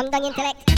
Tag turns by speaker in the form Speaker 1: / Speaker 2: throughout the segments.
Speaker 1: Handang intellect.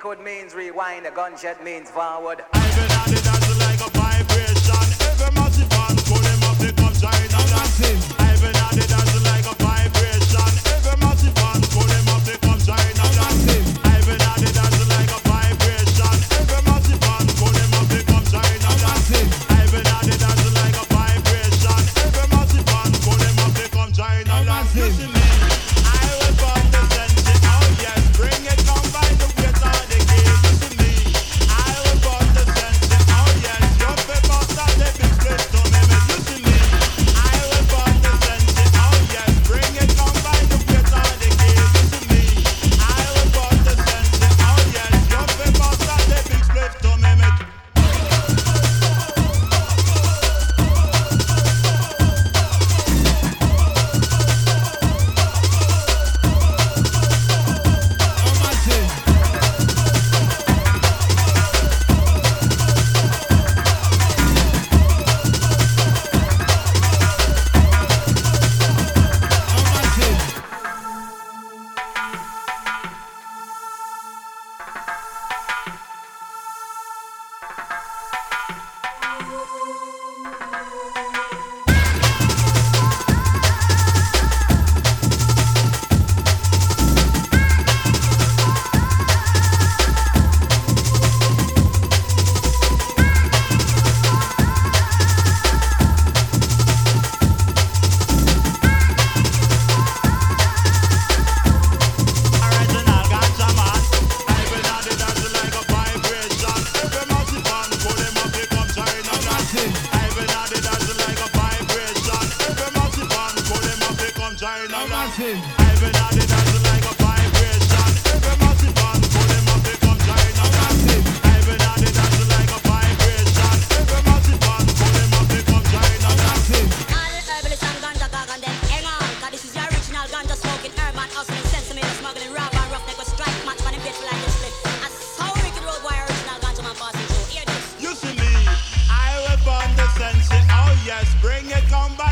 Speaker 1: Record means rewind,
Speaker 2: a gunshot means forward.
Speaker 3: I've been at it as like a vibration. Every massive man pull them up, they come shine us. I've been at it like a vibration. Every massive up, come us. come back.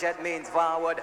Speaker 3: That
Speaker 2: means forward.